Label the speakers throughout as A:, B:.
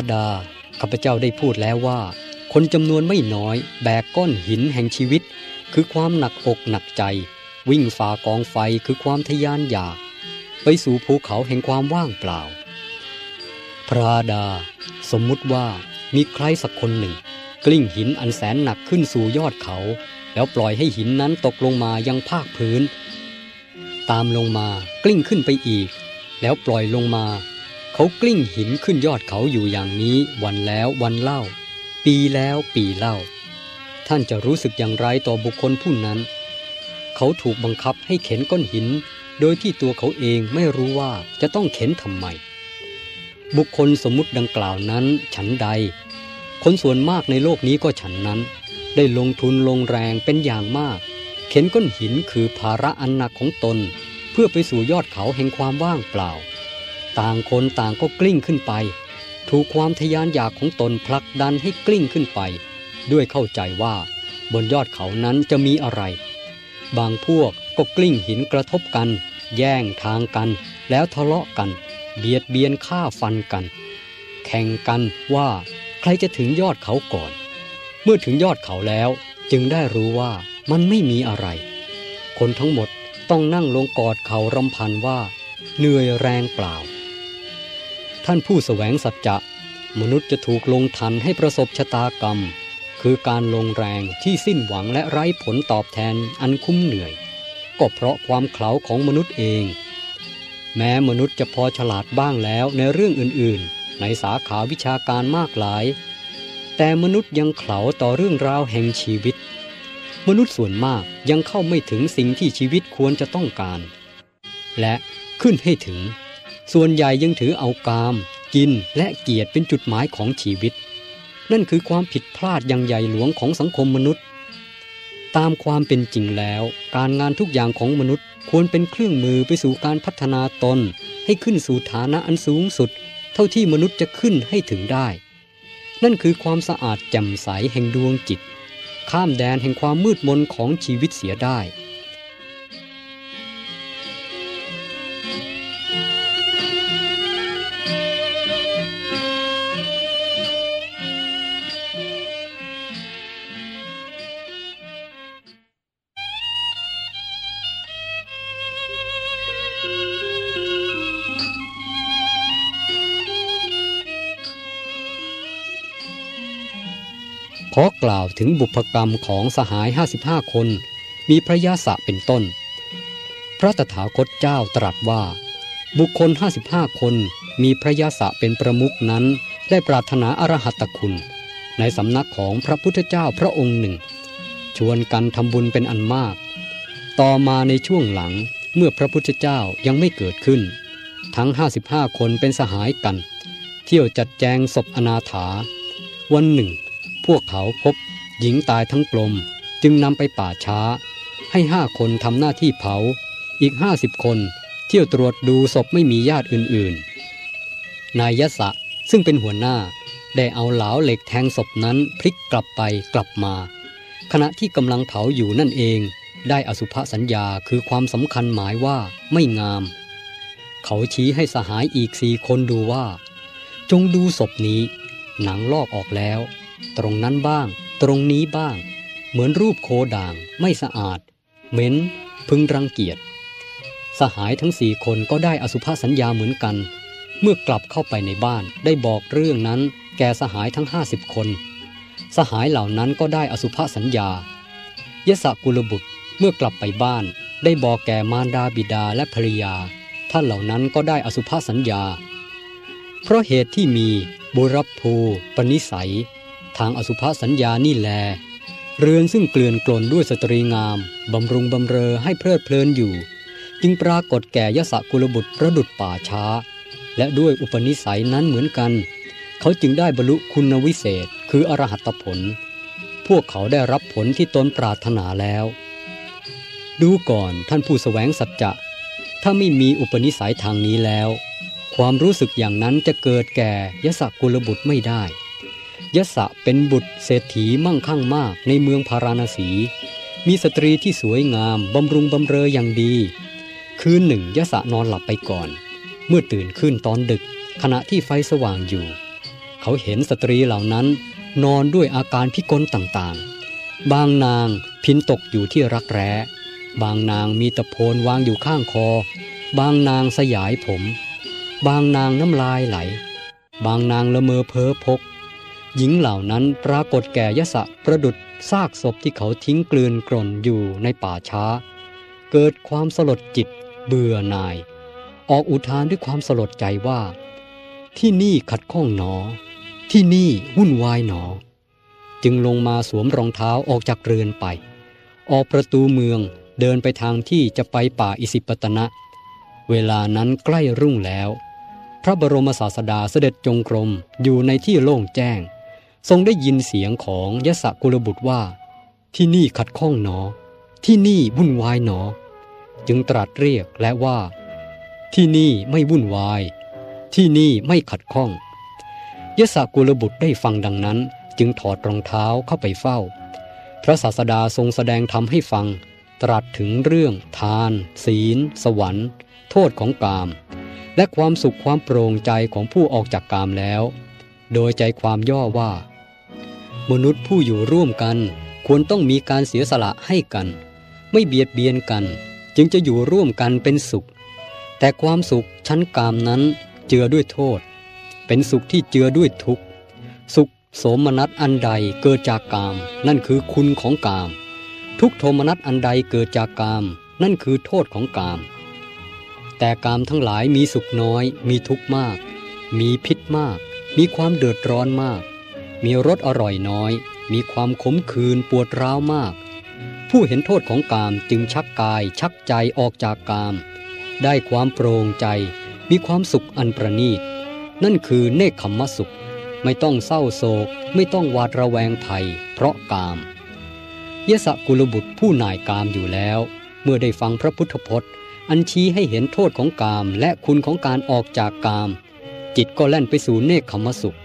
A: พระดา ข้าพเจ้าได้พูดแล้วว่า คนจำนวนไม่น้อยแบกก้อนหินแห่งชีวิต คือความหนักอกหนักใจ วิ่งฝ่ากองไฟคือความทยานอยาก ไปสู่ภูเขาแห่งความว่างเปล่า พระดา สมมุติว่ามีใครสักคนหนึ่ง กลิ้งหินอันแสนหนักขึ้นสู่ยอดเขา แล้วปล่อยให้หินนั้นตกลงมายังภาคพื้น ตามลงมากลิ้งขึ้นไปอีก แล้วปล่อยลงมา เขากลิ้งหินขึ้นยอดเขาอยู่อย่างนี้วันแล้ววันเล่า ปีแล้วปีเล่า ท่านจะรู้สึกอย่างไรต่อบุคคลผู้นั้น เขาถูกบังคับให้เข็นก้อนหิน โดยที่ตัวเขาเองไม่รู้ว่าจะต้องเข็นทำไม บุคคลสมมติดังกล่าวนั้นฉันใด คนส่วนมากในโลกนี้ก็ฉันนั้น ได้ลงทุนลงแรงเป็นอย่างมาก เข็นก้อนหินคือภาระอันหนักของตน เพื่อไปสู่ยอดเขาแห่งความว่างเปล่า ต่างคนต่างก็กลิ้งขึ้นไป ถูกความทยานอยากของตนผลักดันให้กลิ้งขึ้นไป ด้วยเข้าใจว่าบนยอดเขานั้นจะมีอะไร บางพวกก็กลิ้งหินกระทบกัน แย่งทางกัน แล้วทะเลาะกัน เบียดเบียนฆ่าฟันกัน แข่งกันว่าใครจะถึงยอดเขาก่อน เมื่อถึงยอดเขาแล้วจึงได้รู้ว่ามันไม่มีอะไร คนทั้งหมดต้องนั่งลงกอดเขารำพันว่า เหนื่อยแรงเปล่า ท่านผู้แสวงสัจจะ มนุษย์จะถูกลงทันให้ประสบชะตากรรม คือการลงแรงที่สิ้นหวังและไร้ผลตอบแทนอันคุ้มเหนื่อย ก็เพราะความเขลาของมนุษย์เอง แม้มนุษย์จะพอฉลาดบ้างแล้วในเรื่องอื่นๆ ในสาขาวิชาการมากหลาย แต่มนุษย์ยังเขลาต่อเรื่องราวแห่งชีวิต มนุษย์ส่วนมากยังเข้าไม่ถึงสิ่งที่ชีวิตควรจะต้องการ และขึ้นให้ถึง ส่วนใหญ่ยังถือเอากาม กินและเกียรติเป็นจุดหมายของชีวิต นั่นคือความผิดพลาดอย่างใหญ่หลวงของสังคมมนุษย์ ตามความเป็นจริงแล้ว การงานทุกอย่างของมนุษย์ควรเป็นเครื่องมือไปสู่การพัฒนาตน ให้ขึ้นสู่ฐานะอันสูงสุด เท่าที่มนุษย์จะขึ้นให้ถึงได้ นั่นคือความสะอาดแจ่มใสแห่งดวงจิต ข้ามแดนแห่งความมืดมนของชีวิตเสียได้ ถึงบุพกรรมของสหาย 55 คน มีพระยาศะเป็นต้น พระตถาคตเจ้าตรัสว่า บุคคล 55 คนมีพระยาศะเป็นประมุขนั้น ได้ปรารถนาอรหัตคุณ ในสำนักของพระพุทธเจ้าพระองค์หนึ่ง ชวนกันทำบุญเป็นอันมาก ต่อมาในช่วงหลังเมื่อพระพุทธเจ้ายังไม่เกิดขึ้น ทั้ง 55 คนเป็นสหายกัน เที่ยวจัดแจงศพอนาถา วันหนึ่ง พวกเขาพบ หญิงตายทั้งกลมจึงนำไปป่าช้า ให้ห้าคนทำหน้าที่เผา อีกห้าสิบคนเที่ยวตรวจดูศพไม่มีญาติอื่นๆ นายยศะซึ่งเป็นหัวหน้าได้เอาเหลาเหล็กแทงศพนั้นพลิกกลับไปกลับมา ขณะที่กำลังเผาอยู่นั่นเอง ได้อสุภสัญญาคือความสำคัญหมายว่าไม่งาม เขาชี้ให้สหายอีกสี่คนดูว่า จงดูศพนี้ หนังลอกออกแล้ว ตรงนั้นบ้าง ตรงนี้บ้าง เหมือนรูปโคด่างไม่สะอาด เหม็น พึงรังเกียจ สหายทั้งสี่คนก็ได้อสุภสัญญาเหมือนกัน เมื่อกลับเข้าไปในบ้านได้บอกเรื่องนั้นแก่สหายทั้งห้าสิบคน สหายเหล่านั้นก็ได้อสุภสัญญา ยศกุลบุตรเมื่อกลับไปบ้านได้บอกแก่มารดาบิดาและภริยา ท่านเหล่านั้นก็ได้อสุภสัญญา เพราะเหตุที่มีบุรพูปนิสัย ทางอสุภสัญญานี่แล เรือนซึ่งเกลื่อนกลนด้วยสตรีงาม บำรุงบำเรอให้เพลิดเพลินอยู่ จึงปรากฏแก่ยศกุลบุตรประดุดป่าช้า และด้วยอุปนิสัยนั้นเหมือนกัน เขาจึงได้บรรลุคุณวิเศษคืออรหัตผล พวกเขาได้รับผลที่ตนปรารถนาแล้ว ดูก่อนท่านผู้สแสวงสัจจะถ้าไม่มีอุปนิสัยทางนี้แล้ว ความรู้สึกอย่างนั้นจะเกิดแก่ยศกุลบุตรไม่ได้ ยศเป็นบุตรเศรษฐีมั่งคั่งมากในเมืองพาราณสี มีสตรีที่สวยงามบำรุงบำเรออย่างดี คืนหนึ่งยศนอนหลับไปก่อน เมื่อตื่นขึ้นตอนดึก ขณะที่ไฟสว่างอยู่ เขาเห็นสตรีเหล่านั้น นอนด้วยอาการพิกลต่างๆ บางนางพินตกอยู่ที่รักแร้ บางนางมีตะโพนวางอยู่ข้างคอ บางนางสยายผม บางนางน้ำลายไหล บางนางละเมอเพ้อพก หญิงเหล่านั้นปรากฏแก่ยศะประดุดซากศพที่เขาทิ้งกลืนกล่นอยู่ในป่าช้า เกิดความสลดจิตเบื่อหน่าย ออกอุทานด้วยความสลดใจว่า ที่นี่ขัดข้องหนอ ที่นี่วุ่นวายหนอ จึงลงมาสวมรองเท้าออกจากเรือนไป ออกประตูเมืองเดินไปทางที่จะไปป่าอิสิปตนะ เวลานั้นใกล้รุ่งแล้ว พระบรมศาสดาเสด็จจงกรมอยู่ในที่โล่งแจ้ง ทรงได้ยินเสียงของยศกุลบุตรว่า ที่นี่ขัดข้องหนอ ที่นี่วุ่นวายหนอ จึงตรัสเรียกและว่า ที่นี่ไม่วุ่นวาย ที่นี่ไม่ขัดข้องยศกุลบุตรได้ฟังดังนั้น จึงถอดรองเท้าเข้าไปเฝ้า พระศาสดาทรงแสดงธรรมให้ฟัง ตรัสถึงเรื่อง ทาน ศีล สวรรค์ โทษของกาม และความสุขความโปร่งใจของผู้ออกจากกามแล้ว โดยใจความย่อว่า มนุษย์ผู้อยู่ร่วมกัน ควรต้องมีการเสียสละให้กัน ไม่เบียดเบียนกัน จึงจะอยู่ร่วมกันเป็นสุข แต่ความสุขชั้นกามนั้นเจือด้วยโทษ เป็นสุขที่เจือด้วยทุกข์ สุขโสมนัสอันใดเกิดจากกาม นั่นคือคุณของกาม ทุกโทมนัสอันใดเกิดจากกาม นั่นคือโทษของกาม แต่กามทั้งหลายมีสุขน้อย มีทุกข์มาก มีพิษมาก มีความเดือดร้อนมาก มีรสอร่อยน้อย มีความขมขื่นปวดร้าวมาก ผู้เห็นโทษของกามจึงชักกายชักใจออกจากกาม ได้ความโปร่งใจ มีความสุขอันประณีต นั่นคือเนคขมมสุข ไม่ต้องเศร้าโศก ไม่ต้องหวาดระแวงภัย เพราะกามยศกุลบุตรผู้นายกามอยู่แล้ว เมื่อได้ฟังพระพุทธพจน์ อันชี้ให้เห็นโทษของกามและคุณของการออกจากกาม จิตก็แล่นไปสู่เนคขมสุข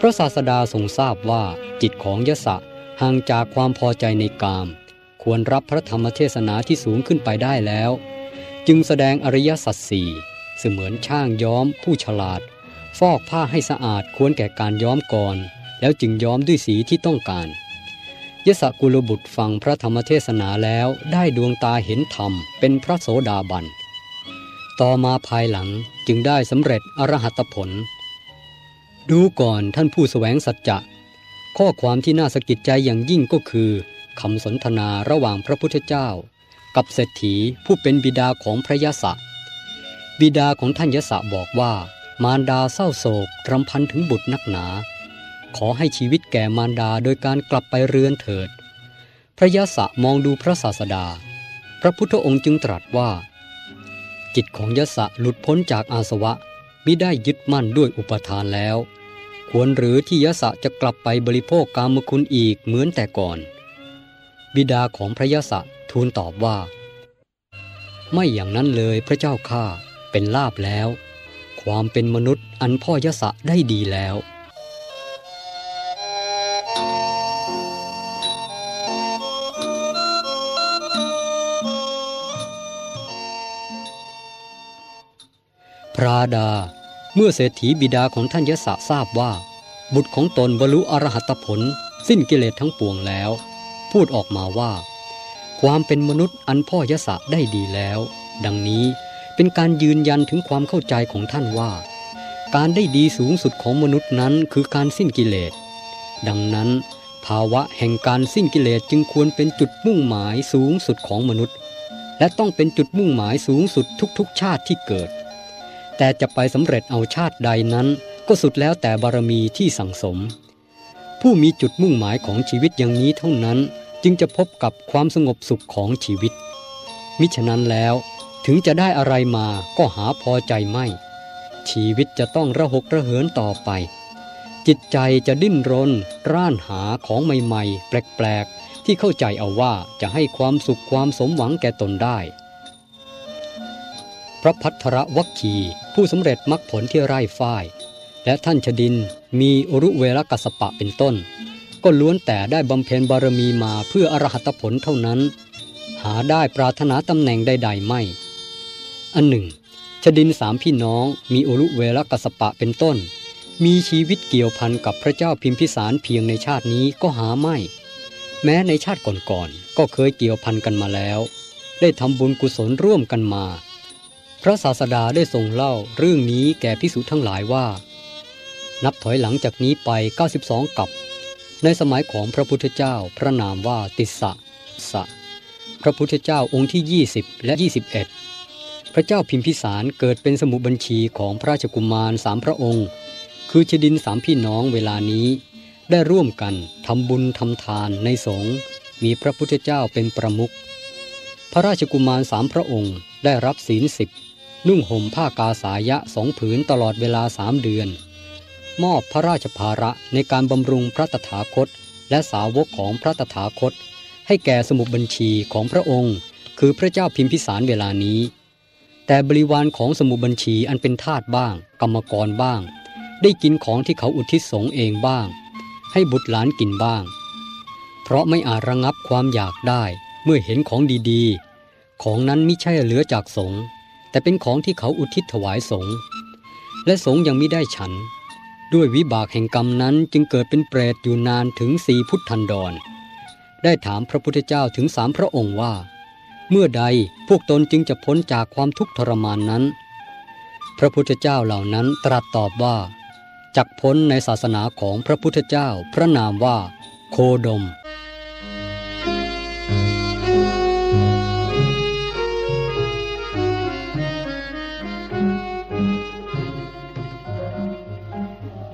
A: พระศาสดาทรงทราบว่าจิตของยศห่างจากความพอใจในกาม ควรรับพระธรรมเทศนาที่สูงขึ้นไปได้แล้ว จึงแสดงอริยสัจสี่เสมือนช่างย้อมผู้ฉลาด ฟอกผ้าให้สะอาดควรแก่การย้อมก่อน แล้วจึงย้อมด้วยสีที่ต้องการ ยศกุลบุตรฟังพระธรรมเทศนาแล้วได้ดวงตาเห็นธรรมเป็นพระโสดาบัน ต่อมาภายหลังจึงได้สำเร็จอรหัตผล ดูก่อนท่านผู้สแสวงสัจจะ ข้อความที่น่าสะกิดใจอย่างยิ่งก็คือคำสนทนาระหว่างพระพุทธเจ้า กับเศรษฐีผู้เป็นบิดาของพระยศะบิดาของท่านยศะบอกว่า มารดาเศร้าโศกรำพันถึงบุตรนักหนา ขอให้ชีวิตแก่มารดาโดยการกลับไปเรือนเถิด พระยศะมองดูพระศาสดา พระพุทธองค์จึงตรัสว่า จิตของยศะหลุดพ้นจากอาสวะ มิได้ยึดมั่นด้วยอุปทานแล้ว ควรหรือที่ยศะจะกลับไปบริโภคกามคุณอีกเหมือนแต่ก่อน บิดาของพระยศะทูลตอบว่า ไม่อย่างนั้นเลยพระเจ้าข้าเป็นลาบแล้ว ความเป็นมนุษย์อันพ่อยศะได้ดีแล้ว พระดา เมื่อเศรษฐีบิดาของท่านยศะทราบว่า บุตรของตนบรรลุอรหัตผล สิ้นกิเลสทั้งปวงแล้ว พูดออกมาว่า ความเป็นมนุษย์อันพ่อยศะได้ดีแล้ว ดังนี้เป็นการยืนยันถึงความเข้าใจของท่านว่า การได้ดีสูงสุดของมนุษย์นั้นคือการสิ้นกิเลส ดังนั้น ภาวะแห่งการสิ้นกิเลสจึงควรเป็นจุดมุ่งหมายสูงสุดของมนุษย์ และต้องเป็นจุดมุ่งหมายสูงสุดทุกๆชาติที่เกิด แต่จะไปสำเร็จเอาชาติใดนั้นก็สุดแล้วแต่บารมีที่สั่งสม ผู้มีจุดมุ่งหมายของชีวิตอย่างนี้เท่านั้นจึงจะพบกับความสงบสุขของชีวิต มิฉะนั้นแล้วถึงจะได้อะไรมาก็หาพอใจไม่ ชีวิตจะต้องระหกระเหินต่อไป จิตใจจะดิ้นรน ร่านหาของใหม่ๆ แปลกๆ ที่เข้าใจเอาว่าจะให้ความสุขความสมหวังแก่ตนได้ ระพัทรวัคคีผู้สำเร็จมรรคผลที่ไร่ฝ้าย และท่านชดินมีอรุเวรกัสปะเป็นต้น ก็ล้วนแต่ได้บำเพ็ญบารมีมาเพื่ออรหัตผลเท่านั้น หาได้ปรารถนาตำแหน่งใดๆไม่ อันหนึ่งชดินสามพี่น้องมีอรุเวรกัสปะเป็นต้น มีชีวิตเกี่ยวพันกับพระเจ้าพิมพิสารเพียงในชาตินี้ก็หาไม่ แม้ในชาติก่อนๆก็เคยเกี่ยวพันกันมาแล้ว ได้ทำบุญกุศลร่วมกันมา ระศาสดาได้ทรงเล่าเรื่องนี้แก่พิสุทั้งหลายว่า นับถอยหลังจากนี้ไป 92 กับ ในสมัยของพระพุทธเจ้าพระนามว่าติสสะสะ พระพุทธเจ้าองค์ที่ 20 และ 21 พระเจ้าพิมพิสารเกิดเป็นสมุบัญชีของพระราชกุมารสามพระองค์ คือชดินสามพี่น้องเวลานี้ได้ร่วมกันทำบุญทำทานในสงฆ์มีพระพุทธเจ้าเป็นประมุขพระราชกุมารสามพระองค์ได้รับศีลสิบ นุ่งห่มผ้ากาสายะสองผืนตลอดเวลาสามเดือน มอบพระราชภาระในการบำรุงพระตถาคต และสาวกของพระตถาคต ให้แก่สมุดบัญชีของพระองค์ คือพระเจ้าพิมพิสารเวลานี้ แต่บริวารของสมุดบัญชีอันเป็นทาสบ้าง กรรมกรบ้าง ได้กินของที่เขาอุทิศสงเองบ้าง ให้บุตรหลานกินบ้าง เพราะไม่อาจระงับความอยากได้เมื่อเห็นของดีๆ ของนั้นไม่ใช่เหลือจากสงฆ์ แต่เป็นของที่เขาอุทิศถวายสงฆ์และสงฆ์ยังไม่ได้ฉัน ด้วยวิบากแห่งกรรมนั้นจึงเกิดเป็นเปรตอยู่นานถึงสี่พุทธันดร ได้ถามพระพุทธเจ้าถึงสามพระองค์ว่า เมื่อใดพวกตนจึงจะพ้นจากความทุกข์ทรมานนั้น พระพุทธเจ้าเหล่านั้นตรัสตอบว่าจักพ้นในศาสนาของพระพุทธเจ้าพระนามว่า โคดม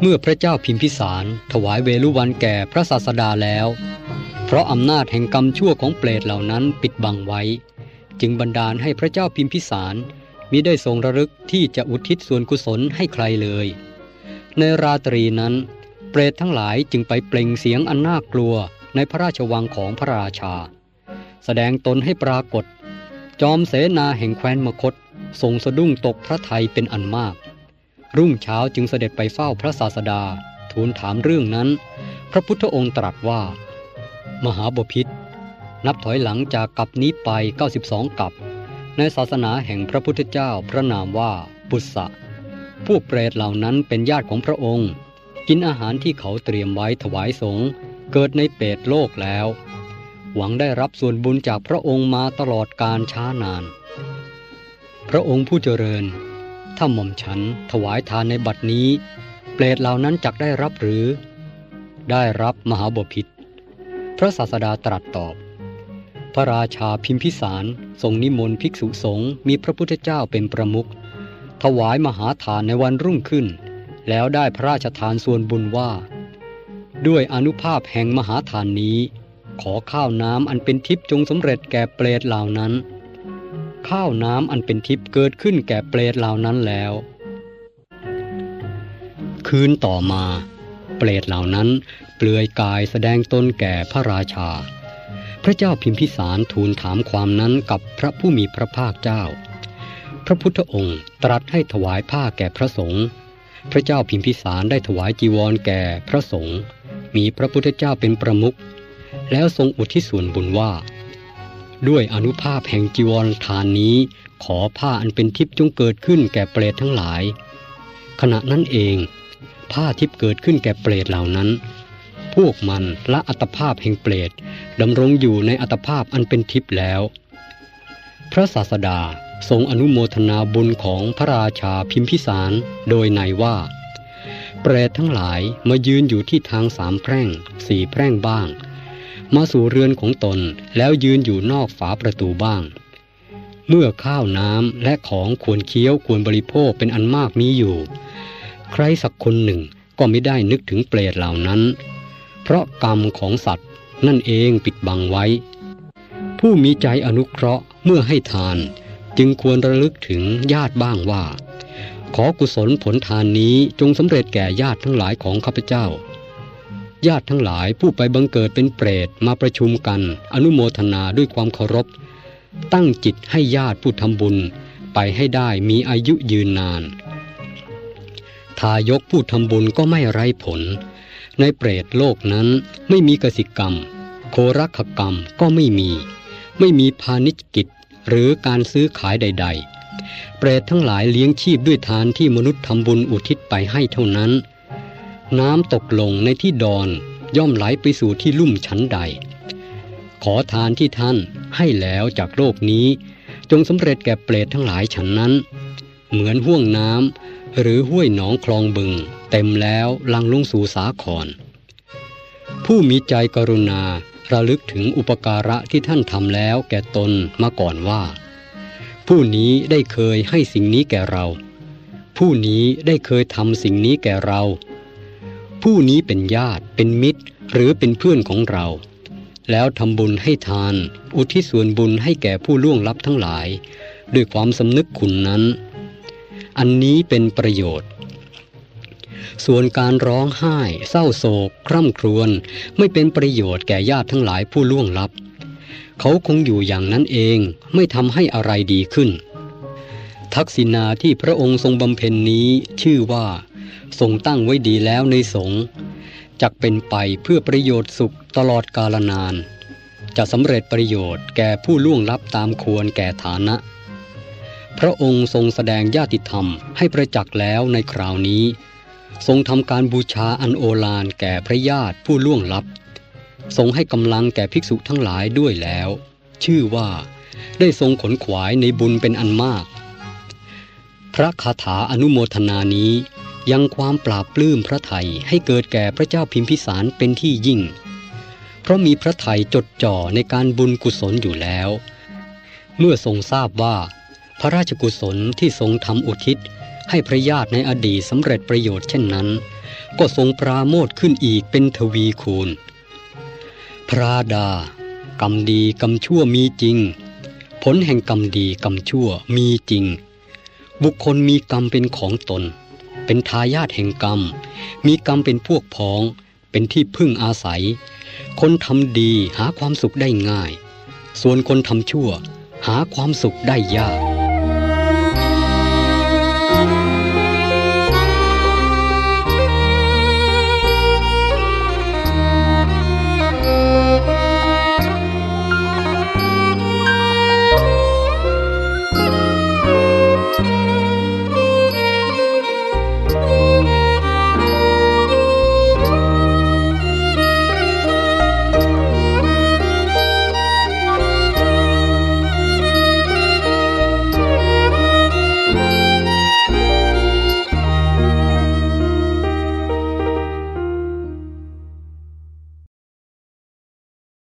A: เมื่อพระเจ้าพิมพิสารถวายเวลุวันแก่พระศาสดาแล้ว เพราะอำนาจแห่งกรรมชั่วของเปรตเหล่านั้นปิดบังไว้ จึงบันดาลให้พระเจ้าพิมพิสารมิได้ทรงระลึกที่จะอุทิศส่วนกุศลให้ใครเลย ในราตรีนั้น เปรตทั้งหลายจึงไปเปล่งเสียงอันน่ากลัวในพระราชวังของพระราชา แสดงตนให้ปรากฏ จอมเสนาแห่งแคว้นมคตทรงสะดุ้งตกพระไทยเป็นอันมาก รุ่งเช้าจึงเสด็จไปเฝ้าพระศาสดา ทูลถามเรื่องนั้น พระพุทธองค์ตรัสว่า มหาบพิษนับถอยหลังจากกับนี้ไป 92 กับ ในศาสนาแห่งพระพุทธเจ้าพระนามว่าปุษะพวกเปรตเหล่านั้นเป็นญาติของพระองค์ กินอาหารที่เขาเตรียมไว้ถวายสงฆ์เกิดในเปรตโลกแล้ว หวังได้รับส่วนบุญจากพระองค์มาตลอดการช้านาน พระองค์ผู้เจริญ ถ้าหม่อมฉันถวายทานในบัดนี้ เปรตเหล่านั้นจักได้รับหรือ ได้รับมหาบพิษพระศาสดาตรัสตอบ พระราชาพิมพิสารทรงนิมนต์ภิกษุสงฆ์มีพระพุทธเจ้าเป็นประมุขถวายมหาทานในวันรุ่งขึ้น แล้วได้พระราชทานส่วนบุญว่า ด้วยอนุภาพแห่งมหาทานนี้ ขอข้าวน้ำอันเป็นทิพย์จงสำเร็จแก่เปรตเหล่านั้น ข้าวน้ำอันเป็นทิพย์เกิดขึ้นแก่เปรตเหล่านั้นแล้ว คืนต่อมา เปรตเหล่านั้น เปลือยกายแสดงตนแก่พระราชา พระเจ้าพิมพิสารทูลถามความนั้นกับพระผู้มีพระภาคเจ้า พระพุทธองค์ตรัสให้ถวายผ้าแก่พระสงฆ์พระเจ้าพิมพิสารได้ถวายจีวรแก่พระสงฆ์มีพระพุทธเจ้าเป็นประมุขแล้วทรงอุทิศส่วนบุญว่า ด้วยอนุภาพแห่งจีวรทานนี้ ขอผ้าอันเป็นทิพย์จงเกิดขึ้นแก่เปรตทั้งหลาย ขณะนั้นเอง ผ้าทิพย์เกิดขึ้นแก่เปรตเหล่านั้น พวกมันละอัตภาพแห่งเปรตดำรงอยู่ในอัตภาพอันเป็นทิพย์แล้ว พระศาสดาทรงอนุโมทนาบุญของพระราชาพิมพิสารโดยในว่า เปรตทั้งหลายมายืนอยู่ที่ทางสามแพร่งสี่แพร่งบ้าง มาสู่เรือนของตนแล้วยืนอยู่นอกฝาประตูบ้าง เมื่อข้าวน้ำและของควรเคี้ยวควรบริโภคเป็นอันมากมีอยู่ ใครสักคนหนึ่งก็ไม่ได้นึกถึงเปรตเหล่านั้น เพราะกรรมของสัตว์นั่นเองปิดบังไว้ ผู้มีใจอนุเคราะห์เมื่อให้ทาน จึงควรระลึกถึงญาติบ้างว่า ขอกุศลผลทานนี้จงสำเร็จแก่ญาติทั้งหลายของข้าพเจ้า ญาติทั้งหลายผู้ไปบังเกิดเป็นเปรตมาประชุมกัน อนุโมทนาด้วยความเคารพ ตั้งจิตให้ญาติผู้ทำบุญไปให้ได้มีอายุยืนนาน ทายกผู้ทำบุญก็ไม่ไร้ผล ในเปรตโลกนั้นไม่มีกสิกรรม โครักกรรมก็ไม่มี ไม่มีพาณิชกิจหรือการซื้อขายใด ๆ เปรตทั้งหลายเลี้ยงชีพด้วยทานที่มนุษย์ทำบุญอุทิศไปให้เท่านั้น น้ำตกลงในที่ดอนย่อมไหลไปสู่ที่ลุ่มชั้นใด ขอทานที่ท่านให้แล้วจากโลกนี้ จงสำเร็จแก่เปรตทั้งหลายฉันนั้น เหมือนห่วงน้ำหรือห้วยหนองคลองบึง เต็มแล้วลังลงสู่สาคร ผู้มีใจกรุณาระลึกถึงอุปการะที่ท่านทำแล้วแก่ตนมาก่อนว่า ผู้นี้ได้เคยให้สิ่งนี้แก่เรา ผู้นี้ได้เคยทำสิ่งนี้แก่เรา ผู้นี้เป็นญาติเป็นมิตร หรือเป็นเพื่อนของเรา แล้วทำบุญให้ทาน อุทิศส่วนบุญให้แก่ผู้ล่วงลับทั้งหลาย ด้วยความสำนึกคุณนั้น อันนี้เป็นประโยชน์ ส่วนการร้องไห้ เศร้าโศก คร่ำครวญไม่เป็นประโยชน์แก่ญาติทั้งหลายผู้ล่วงลับ เขาคงอยู่อย่างนั้นเองไม่ทำให้อะไรดีขึ้น ทักษิณาที่พระองค์ทรงบำเพ็ญนี้ชื่อว่า ทรงตั้งไว้ดีแล้วในสงฆ์จักเป็นไปเพื่อประโยชน์สุขตลอดกาลนาน จะสำเร็จประโยชน์แก่ผู้ล่วงลับตามควรแก่ฐานะ พระองค์ทรงแสดงญาติธรรมให้ประจักษ์แล้วในคราวนี้ ทรงทำการบูชาอันโอฬารแก่พระญาติผู้ล่วงลับ ทรงให้กำลังแก่ภิกษุทั้งหลายด้วยแล้ว ชื่อว่าได้ทรงขนขวายในบุญเป็นอันมาก พระคาถาอนุโมทนานี้ ยังความปราบปลื้มพระไทยให้เกิดแก่พระเจ้าพิมพิสารเป็นที่ยิ่ง เพราะมีพระไทยจดจ่อในการบุญกุศลอยู่แล้ว เมื่อทรงทราบว่า พระราชกุศลที่ทรงทำอุทิศ ให้พระญาติในอดีตสำเร็จประโยชน์เช่นนั้น ก็ทรงปราโมทขึ้นอีกเป็นทวีคูณ พระดากรรมดีกรรมชั่วมีจริง ผลแห่งกรรมดีกรรมชั่วมีจริง บุคคลมีกรรมเป็นของตน เป็นทายาทแห่งกรรม มีกรรมเป็นพวกพ้อง เป็นที่พึ่งอาศัย คนทำดีหาความสุขได้ง่าย ส่วนคนทำชั่ว หาความสุขได้ยาก